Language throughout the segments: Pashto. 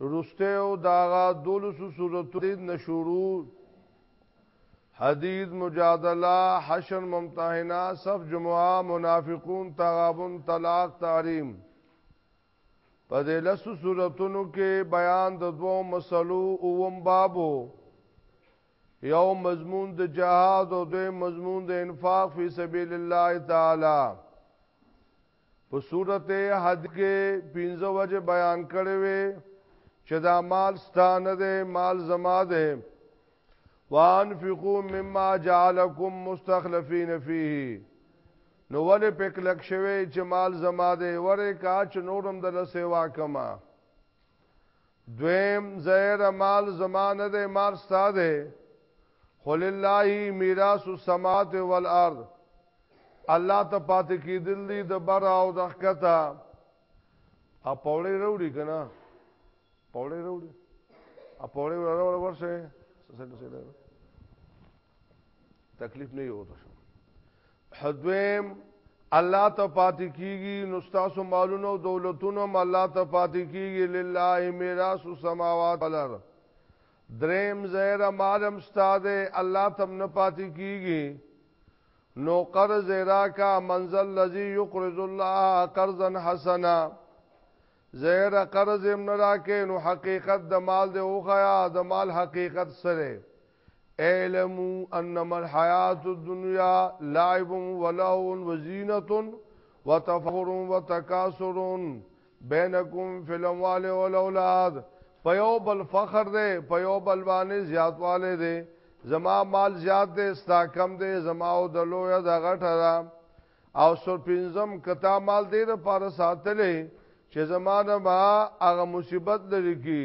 وروستیو د هغه دولسو سورتو دید نه شروع حدید مجادله حشر ممتحنه صف جمعه منافقون تغابن طلاق تحریم په دې لسو سورتونو کې بیان د دوو مسلو اوم بابو یو مضمون د جهاد او دوی مضمون د انفاق فی سبیل الله تعالی په صورت حد کې پنځه وجه بیان کړي وي چې دا مال ستانه ده مال زما ده وانفقوا مما جعلكم مستخلفين فيه نو ولې پک لک شوی چې مال زما ده وره کا چې نورم د لسه واکما دویم زهر مال زمانه ده مال ستا ده خل الله میراث السماوات والارض الله ته پاتې کیدل دي د بر او د حقتا ا پوړې وروړي کنه پوړې وروړي ا پوړې وروړي ورشه سره سره تکلیف نه یو تاسو حدویم الله ته پاتې کیږي نو تاسو مالونو او دولتونو هم الله ته پاتې کیږي لله میراث السماوات والارض دریم زهر مالم استاد الله تم نه پاتې کیږي نو قرض راکا منزل لذي يقرض الله قرضا حسنا زهر قرض هم نه راکې نو حقیقت د مال دی اوخیا د مال حقیقت سره اعلمو انما الحیات الدنیا لعب ولهو وزینت وتفخر وتکاثر بینکم فی الاموال والاولاد په یو بل فخر دی په یو بل باندې زیاتواله دی زما مال زیات دی ستا کم دی زما او د لویا د غټه ده او سر پنځم کتا مال دې د پاره ساتلې چې زمانه ما هغه مصیبت لري کی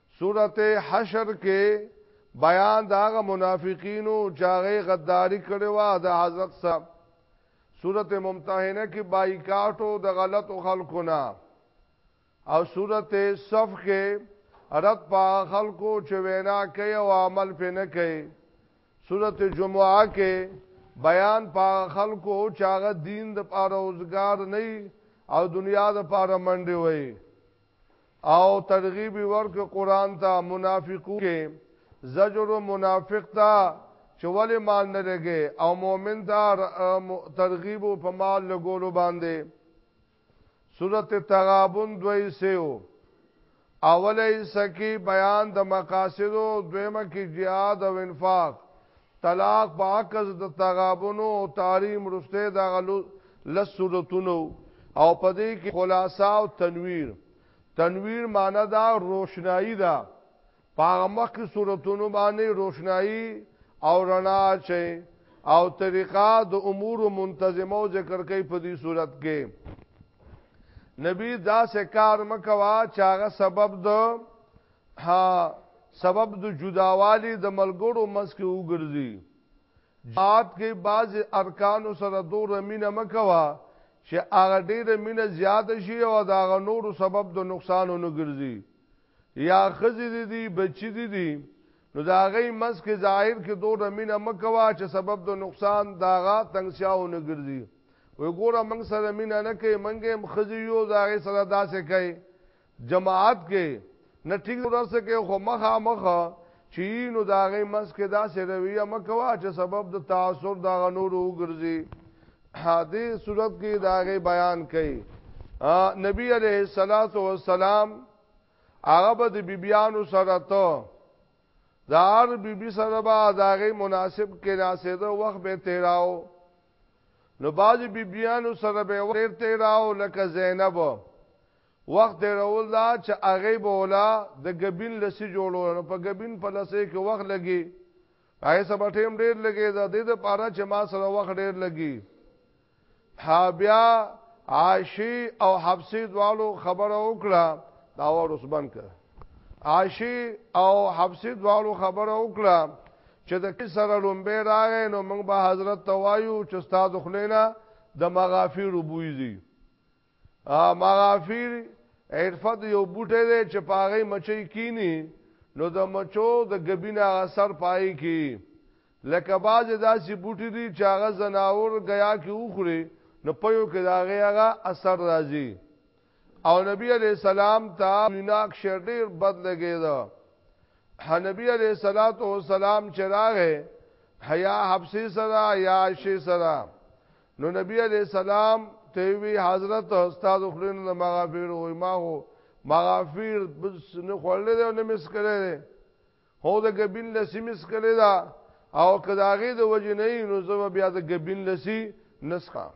سورت حشر کې بیان داغه منافقینو چاغه غداری کړي وا د حضرت صاحب سورت ممتحنه کې بایکاټو د غلط خلکو نه او سورت صف کې رد په خلکو چې وینا کوي او عمل په نه کوي سورت جمعه کې بیان په خلکو چې هغه دین د پاره روزګار نه او دنیا د پاره منډي وي او ترغیب ورک قران ته منافقو کې زجر منافق ته چول مال نه لګي او مؤمن ته ترغیب په مال لګولو باندې سورت تغابن دوی سیو اولی سکی بیان د مقاصدو دویمه کی جهاد او انفاق طلاق په عکس د تغابنو او تاریم رسته د غلو لس صورتونو او په دې کې خلاصا او تنویر تنویر معنی دا روشنایی دا پاغه مخ کې صورتونو باندې روشنایی او رڼا چي او طریقه د امور منتظمه او ذکر کوي په دې صورت کې نبی دا سکار مکوا چاغه سبب د ها سبب د جداوالي د ملګرو مسکه وګرځي جات کې بعض ارکان سره دو رمینه مکوا چې هغه ډېر مینه زیات شي او دا غ نور سبب د نقصانونو ګرځي یا خزې دي دي بچی دي دي نو دا غي مس کې ظاهر کې دوه رمینه مکوا چې سبب د نقصان داغه تنگسیاونه ګرځي وی ګوره موږ سره مینه نه کوي منګه هم خزي یو دا غي سره داسې کوي جماعت کې نه ټیک ورس کې خو مخه مخه چې نو دا غي مس کې دا سه رویه مکوا چې سبب د تاثر دا غنور وګرځي هاده صورت کې دا غي بیان کړي نبی عليه الصلاه والسلام هغه به د بیبيانو سره ته دار بیبي سره به دا غي مناسب کې ناسیده وخت به تیراو نو باز بیبيانو سره به ورته راو لکه زینب وخت تېرول دا چې هغې به ولا د ګبین لسي جوړوله نو په ګبین په لسې کې وخت لګي هغې سره به ټیم ډېر لګي د دې دپاره چې ما سره وخت ډېر لګي ها بیا عاشي او حبسي دوالو خبره وکړه دا ور اوسبن کړ عاشي او حبسي دوالو خبره وکړه چې د کی سره لومبه راغې نو موږ به حضرت توایو چې استاد خلینا د مغافیر بویزي مغافیر عرفت یو بوټی دی چې پاغې مچۍ کینی نو د مچو د ګبینا اثر پای کی لکه باز داسې بوټی دی چې هغه زناور غیا کې وخوري نو پيو کې دا غیغه اثر راځي او نبی علی السلام ته میناک شر ډیر بد لګی دا نبی علی صلوات و سلام چراغه حیا حبسی سرا یا عائشه سرا نو نبی علیہ السلام ته وی حضرت استاد خلین د مغافیر وای ما هو مغافیر بس نه خړلې ده نه مس کړې ده هو د غبین لسی مس کړې ده او کداغه د وجه نه نو زو بیا د غبین لسی نسخه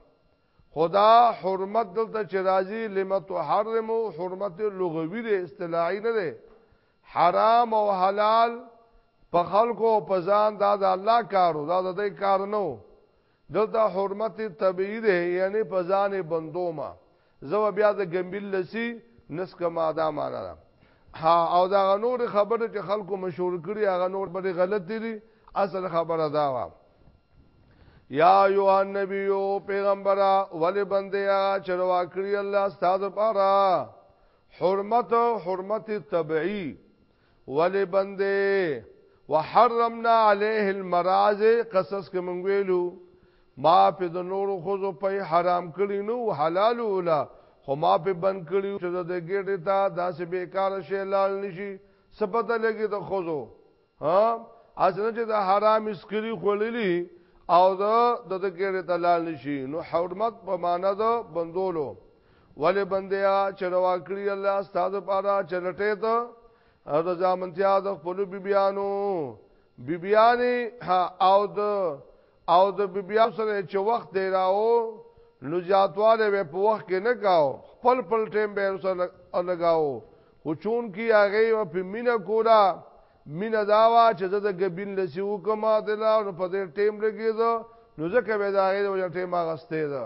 خدا حرمت دلته چې راځي لمت حرم او حرمت لغوي ده اصطلاحي نه ده حرام او حلال په خلکو په ځان دا د الله کارو دا د دې کار نه دلته حرمت طبيعي ده یعنی په ځان بندو ما زو بیا د ګمبل لسی نس کما دا معنا ده ها او دا غنور خبره چې خلکو مشهور کړي هغه نور به غلط دي اصل خبره دا و یا ایو النبیو پیغمبره ولی بندیا چروا کړی الله استاد پاره حرمت حرمت طبعی ولی بندې وحرمنا عليه المراز قصص کې مونږ ویلو ما په د نورو خوځو په حرام کړی نو حلال ولا خو ما په بند کړی چې د ګډه تا داسې بیکار شی لال نشي سپته لګي د خوځو ها اسنه چې د حرام اسکری خوللی او د د ګډه ته لال نشي نو حرمت په معنا د بندولو ولی بندیا چې روا کړی الله استاد پاره چلټه ته رضا منتیا د خپل بیبیانو بیبیانی او د او د بیبیا سره چې وخت دی راو نو زیاتواله به په وخت کې نه کاو خپل خپل ټیم به سره لګاو خو چون کی هغه په مینا کولا مینا داوا چې د غبین لسی وکما دلا نو په دې ټیم لګیدو نو ځکه به دا هغه ټیم هغه ستې ده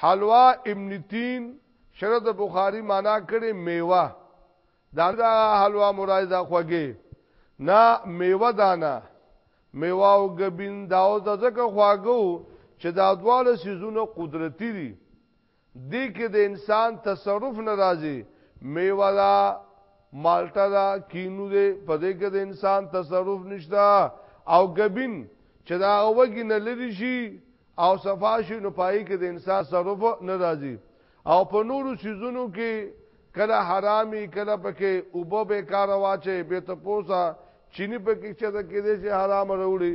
حلوا ابن تین شرح د بخاری معنا کړي میوه دا دا حلوا مراد دا خوږه نه میوه دانا میوه او غبین دا او ځکه خواګو چې دا دواله سيزونه قدرتي دي دې کې د انسان تصرف ناراضي میوه دا مالټا دا کینو دې په دې کې د انسان تصرف نشتا او غبین چې دا وګینه لری شي او صفاشي نو پای کې د انسان تصرف نه راځي او په نورو سيزونو کې کله حرامي کله پکې اوبه به کار واچي به ته پوسا چيني پکې چې دا کې دې چې حرام وروړي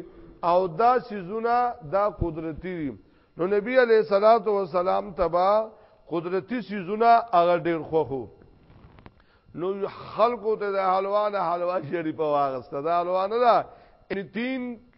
او دا سيزونه دا قدرتي دي نو نبی عليه صلوات و سلام تبا قدرتي سيزونه هغه ډېر خوخو نو خلکو ته د حلوا نه حلوا شریفه واغسته دا حلوا نه ده ان تین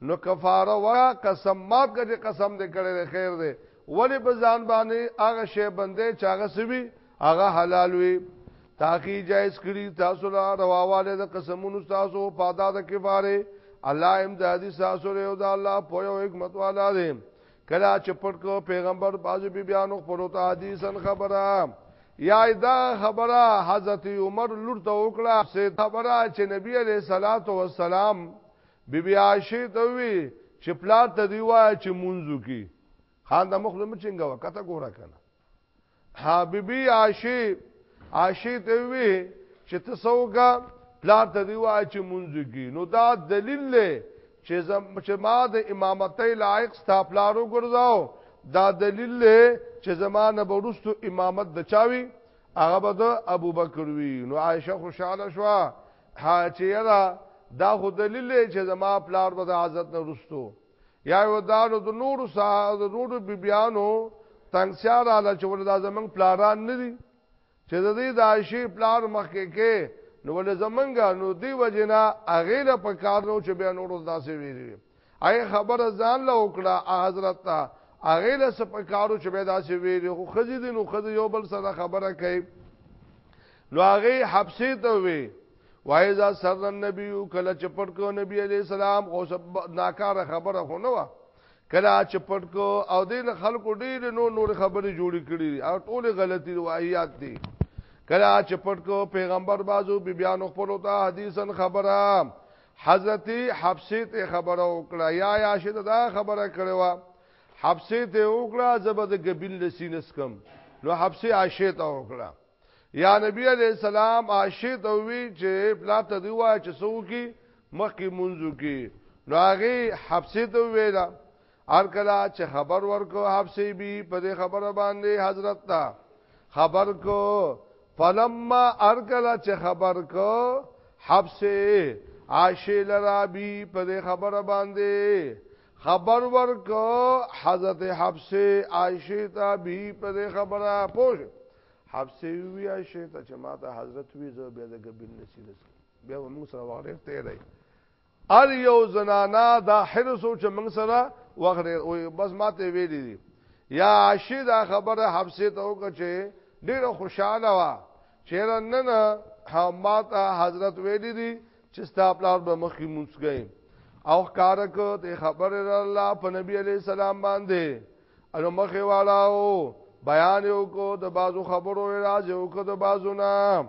نو کفاره ورا قسم مات کړي قسم دې کړي خیر دې ولی په ځان باندې هغه شی بندې چاغه سوي هغه حلال وي تاخی جائز کړي تاسو لا رواواله د قسمونو تاسو په ادا د کفاره الله امدادي تاسو له او د الله په یو حکمت والا دې کلا چپټ کو پیغمبر بازو بی بیانو خپل ته حدیثن خبره یا دا خبره حضرت عمر لور ته وکړه سه خبره چې نبی علیہ الصلوۃ والسلام بی بی عائشه ته وی چې پلار ته دی وای چې مونږو کی خان د مخ لمر چنګا وکته ګورا کنه ها بی بی عائشه عائشه ته وی چې تاسو کا پلار ته دی وای چې مونږو کی نو دا دلیل له چې زم چې ما د امامتۍ لایق ستا پلارو ګرځاو دا دلیل له چې زمانه برستو امامت دچاوي هغه به د ابوبکر وی نو عائشه خوشاله شوه ها چې یرا دا خو دلیل چې زما پلار به عزت نه رستو یا یو دا د نور سا د نور بیبیانو تنگسیار علا چې ول دا زمنګ پلاران نه دي چې د دې د عائشې پلار مخکې کې نو ول زمنګ نو دی وجنا اغه له پکار نو چې بیا نور داسې ویری هغه خبره ځان له وکړه حضرت ته هغه له سپکارو چې پیدا شي ویل خو خزي دي نو خزي یو بل سره خبره کوي نو هغه حبسه ته وی وایزا سر النبی کله چپټ کو نبی علی السلام خو ناکاره خبره خو نه وا کله چپټ کو او دین خلکو ډیر نو نور خبرې جوړې کړې او ټوله غلطي روایت دي کله چې پټ کو پیغمبر بازو بی بیان خپل ته حدیثن خبره حضرت حفصه ته خبره وکړه یا یا شته دا خبره کړو حفصه ته وکړه زبد قبیل لسینس کم نو حفصه عائشه ته وکړه یا نبی علیہ السلام عائشه ته وی چې پلا ته دی وای چې سو کی مخکې منځو کی نو هغه حفصه ته ویلا هر کله چې خبر ورکو حفصه بي په دې خبره باندې حضرت ته خبر کو فلما هر کله چې خبر کو حفصه عائشه لرا بي په دې خبره باندې خبر ورکو حضرت حفصه عائشه ته بي په دې خبره پوه حفصه وی عائشه ته چې ماته حضرت وی زو بیا د ګبین نصیب بیا موږ سره وغړې ته دی هر یو زنانا دا حرس او چې موږ سره وخت ډیر او بس ماته ویلې دي یا عاشی دا خبره حبسه ته وکړه چې ډیر خوشاله وا چیرې نن ماته حضرت ویلې دي چې ستاپلار به مخې مونږ گئے او کارک ته خبر الله په نبی علی السلام باندې انو مخې والاو بیان یو کو د بازو خبرو راځو کو د بازو نام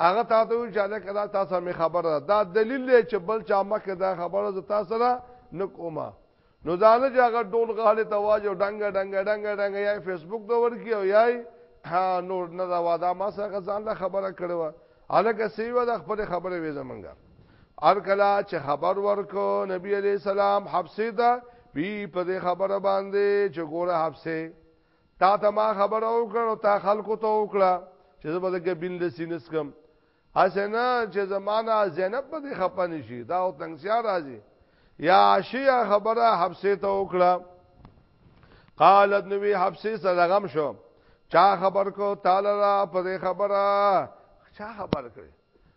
هغه تاسو وی چې دا کدا تاسو می خبره ده دا دلیل دی چې بل چا مکه دا خبره ز تاسو را نکوما نو ځانه چې هغه ډول غاله تواجو ډنګ ډنګ ډنګ ډنګ یا فیسبوک دا ورکی او یا ها نور نه دا واده ما سره ځان له خبره کړو الګه سیو د خپل خبره وې زمونږه ار کلا چې خبر ورکو نبی علی سلام حبسه دا وی په خبره باندې چې ګوره حبسه تا ته ما خبره وکړه او تا خلکو ته وکړه چې زه به د ګبین له سینس کم اسنه چې زمانہ زینب په دې خپه نشي دا او تنگسیا راځي یا عشیه خبره حبسه ته وکړه قالت نبی حبسه سره غم شو چا خبر کو تعالی را په دې خبره چا خبر کړي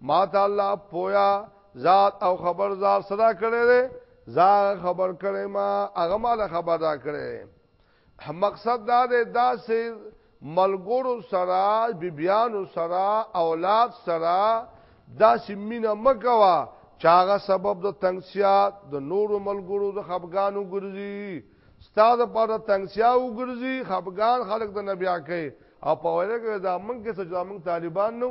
ما ته الله پویا ذات او خبر ذات صدا کړی دی زا خبر کړی ما هغه مال خبر را کړی مقصد دا دی دا سه ملګرو سره بیبیانو سره اولاد سره دا سیمینه مکوا چاغه سبب د تنگسیا د نورو ملګرو د خفګانو ګرځي ستاد پر تنگسیا وګرځي خفګان خلک د نبیا کوي او په ویره کې دا مونږ کې سجدا مونږ طالبان نو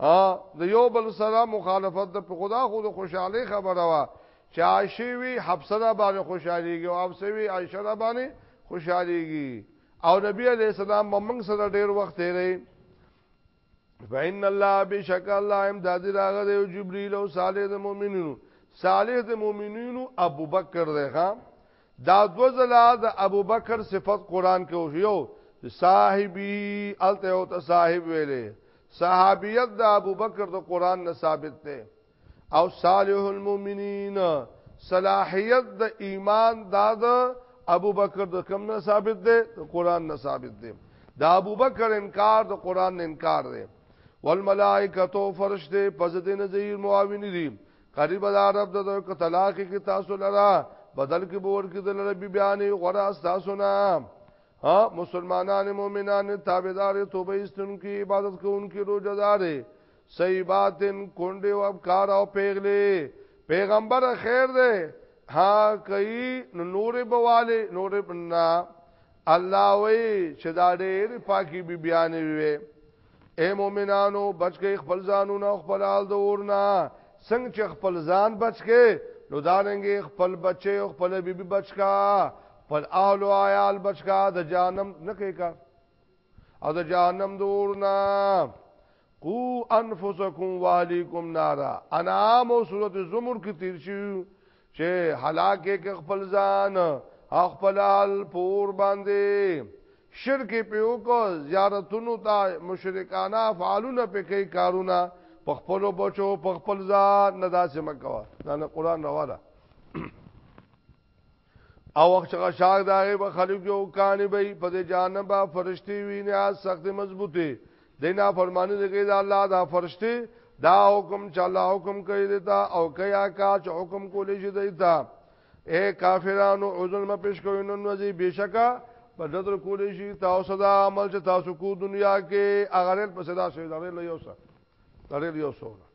ا د یو بل سره مخالفت د په خدا خود خوشاله خبره وا چې عائشه وی حفصه را باندې خوشاليږي او حفصه وی عائشه را باندې خوشاليږي او نبی علی السلام موږ سره ډیر وخت تیرې فإن الله بشک الله امداد راغه دی جبريل او صالح د مؤمنینو صالح د مؤمنینو ابوبکر دی ها دا دو ځله د ابوبکر صفت قران کې وشو صاحبي الته او ته صاحب ویلې صحابیت د ابوبکر د قران نه ثابت ده او صالح المؤمنین صلاحیت د ایمان داد ابوبکر د کم نه ثابت ده د قران نه ثابت ده د ابوبکر انکار د قران نه انکار ده والملائکه تو فرشته پس دین زیر معاونین دي قریب دا رب د دوی کو طلاق کی تاسو لرا بدل کی بور کی دل رب بیانی غرا تاسو نا ها مسلمانان مومنان تابعدار توبه استن کی عبادت کو ان کی روزه دار سیباتن کونډه او ابکار او پیغله پیغمبر خیر ده ها کوي نور بواله نور بنا الله وی چې دا ډېر پاکي بي بیان وي اے مومنانو بچ گئی خپل ځانونه خپل حال د اورنا څنګه چې خپل ځان بچ کې نو دانګي خپل بچي او خپل بیبي بچکا خپل اهل او عیال بچکا د جانم نه کوي کا او د جانم د اورنا قو انفسکم والیکم نارا انعام او سورۃ الزمر کې تیر شي چې هلاک کې خپل ځان خپل حال پور باندې شرک په وکړه زیارتونو ته مشرکانه فعالونه په کوي کارونه په خپل بچو په خپل ځان نه داسې مکوه دا نه قران راواله او وخت چې شاګ داغه به خلک یو کانی به په دې جانب فرشتي ویني سخت مضبوطه دینا فرمانی دې کوي دا الله دا فرشتي دا حکم چې الله حکم کوي دیتا او کیا کا چې حکم کولی شي دیتا اے کافرانو عذر ما پیش کوي نن وځي بشکا په دتر کولی شي تاسو دا عمل چې تاسو کو دنیا کې اغرل په صدا شي دا له یو سره دا له یو سره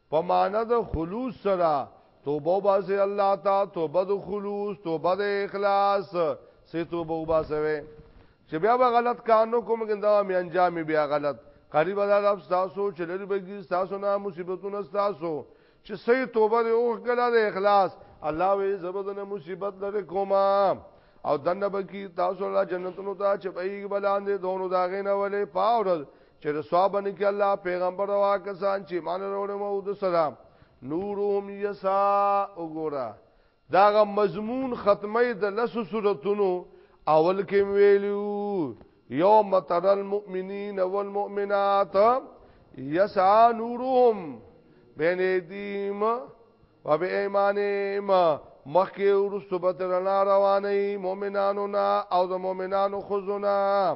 په معنی د خلوص سره توبه وباسي الله تا توبه د خلوص توبه د اخلاص سي توبه وباسوي چې بیا به غلط کار نو کوم ګنده مې انجام بیا غلط قریب دا رب تاسو چې لري بګي تاسو نه مصیبتونه تاسو چې سي توبه د اوخ کله د اخلاص الله وي زبدنه مصیبت لري کومه او دنه بکی تاسو الله جنتونو ته چې په یوه بلاندې دونو داغې نه ولې پاور چې رسوا باندې کې الله پیغمبر وا کسان چې مان وروړي مو د سلام نورهم یسا وګوره داغه مضمون ختمه د لس سورتونو اول کې ویلو یوم تر المؤمنین والمؤمنات یسا نورهم بین ایدیم و بی ایمانیم مخی ورستو بطرنا روانی مومنانونا او دا مومنانو خزونا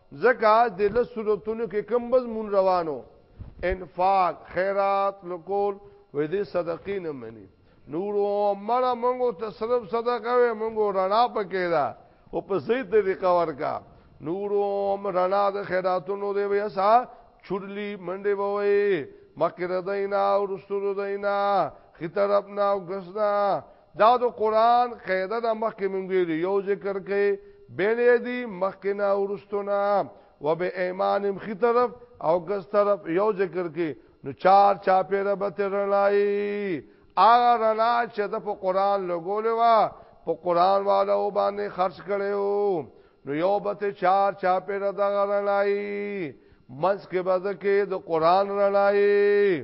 ځکه د لس صورتونو کې کم مضمون روانو انفاق خیرات لکول وې دې صدقې نه مني نور عمر مونږ ته صرف صدقه وې مونږ رڼا پکې دا او په صحیح طریقه ورکا نور عمر رڼا د خیراتونو دې وې اسا چورلی منډه وې مکر دینا او رسول دینا خطر اپنا او غسنا دا د قران قاعده د مخکې مونږ ویلو یو ذکر کوي بین یدی مخکنا ورستونا و به ایمانم خي طرف او ګس طرف یو ذکر کوي نو چار چا پیره به ترلای اغه رنا چې د په قران لګولې وا په قران والو باندې خرج کړو نو یو به چار چا پیره د غرلای منځ کې به د قران رلای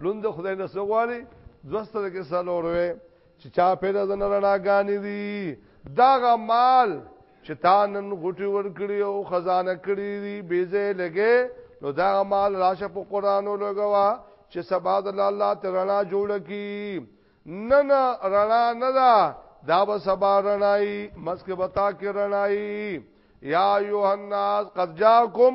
لوند خدای نه سغوالی دوستره کې سلور وې چې چا پیدا د نرناګانې دي داغه مال چې تا نن غټي ور کړی او خزانه کړی دي بیزه لګې نو دا مال راشه په قرانو لګوا چې سبا د الله تعالی جوړ کی نن رڼا نه دا دا به سبا رڼای مسکه بتا کې رڼای یا ایوه الناس قد جاءکم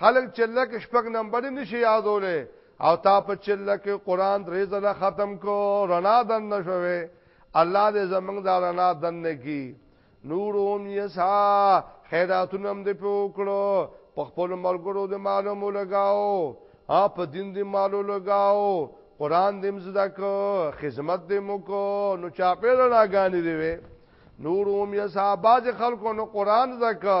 خلک چې لکه شپږ نمبر نشي یادولې او تا په چله کې قران درې ځله ختم کو رڼا دن نشوي الله دې زمنګ دا رڼا دن نه کی نورون یسا خیراتونه هم دې پوکړو په خپل مرګرو دې معلومو لگاو ا په دین دې مالو لگاو قران دې مزدا کو خدمت دې مو کو نو چا په رڼا غانې دی وي نورون یسا باج خلکو نو قران زکه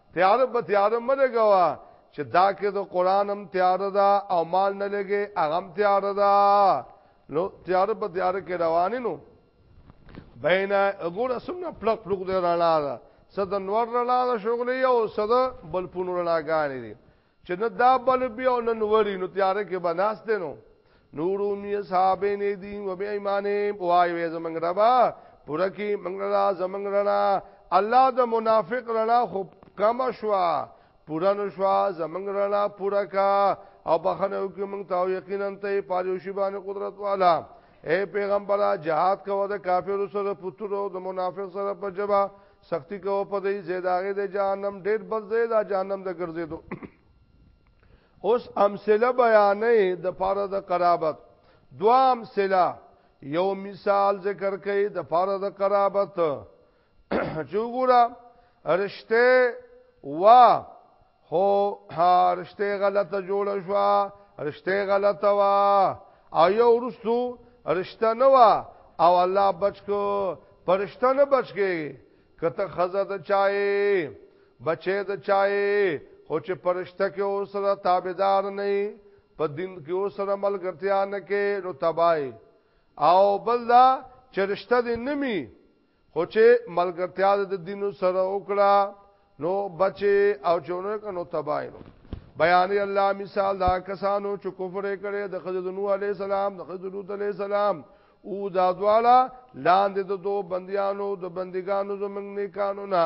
تیار به تیار مده غوا چې دا کې د قران هم تیار ده او مال نه لګي هغه هم تیار ده نو تیار به تیار کې روان نو بین وګوره سمنه پلک پلک دی رڼا ده صد نور رڼا ده شغلې او صد بل پونو رڼا غانې دي چې نه دا بل بیا او نن وری نو تیارې کې بناسته نو نورو می اصحاب نه دي و بیا ایمانه وای وې زمنګ ربا پوره کې منګلا زمنګ رڼا الله د منافق رڼا خو کما شوا پورا نشوا زمنګ رڼا پورا کا او بخنه وکي مونږ ته یقینا ته پاریوشي باندې قدرت والا اے پیغمبره جهاد کوه د کافر سره پترو د منافق سره په جواب سختی کوو په دې زید هغه د جهنم ډیر بد زید جهنم د ګرځیدو اوس امثله بیانې د پاره د قرابت دوا امثله یو مثال ذکر کړي د پاره د قرابت چوغورا رشته وا هو هرشته غلطه جوړ شو رشته غلطه وا او یو ورستو رشته نه وا او الله بچکو پرشته نه بچکی کته خزه د چای بچې د چای خو چې پرشته کې او سره تابعدار نه په دین کې او سره ملګرتیا نه کې نو تبای او بل دا چرشته دې نمی خو چې ملګرتیا د دینو سره وکړه نو بچي او چونه کنو تباینو بیان الله مثال دا کسانو چې کفر کړي د خضر نو علی السلام د خضر لوط علی السلام او دا دوالا لاندې د دو بندیانو د بندګانو زمنګ نه قانونا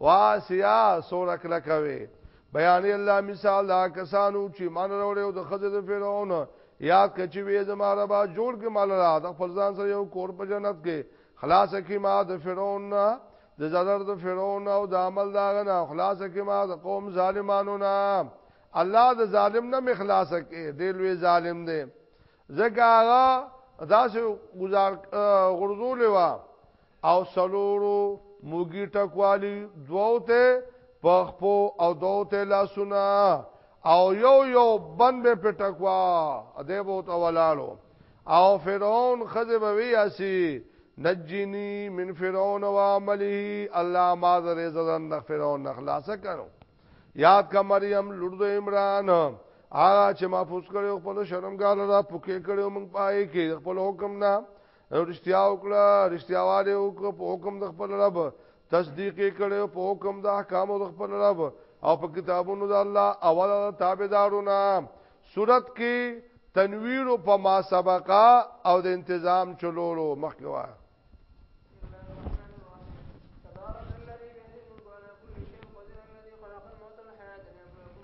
واسیا سوره کلکه وی بیان الله مثال دا کسانو چې مان وروړي او د خزه د فرعون یاد کچی وی زما ربا جوړ کې مال را د خپل ځان سره یو کور په جنت کې خلاص کی ما د فرعون نه د زړر د فرعون او د عمل دا غنا خلاص کی ما د قوم ظالمانو نه الله د ظالم نه مخلاص کې دی لوی ظالم دی زګه هغه داسې گزار غرزول وا او سلورو موګی ټکوالی دوو ته پخپو او دوو ته لاسونه او یو یو بند به پټکوا اده بو ته ولاړو او فرعون خزه به وی اسی نجینی من فرعون و عمله الله ما زر زدن د فرعون خلاص کړو یاد کا مریم لور د عمران هغه چې ما پوس کړو خپل شرمګار را پوکې کړو موږ پای کې خپل حکم نه او رښتیا وکړه رښتیا والے او په حکم د خپل رب تصدیق کړي په حکم د احکام د خپل رب او په کتابونو د الله اول تابعدارونه صورت کې تنویر په ما سبقا او د انتظام چلولو مخکې وایي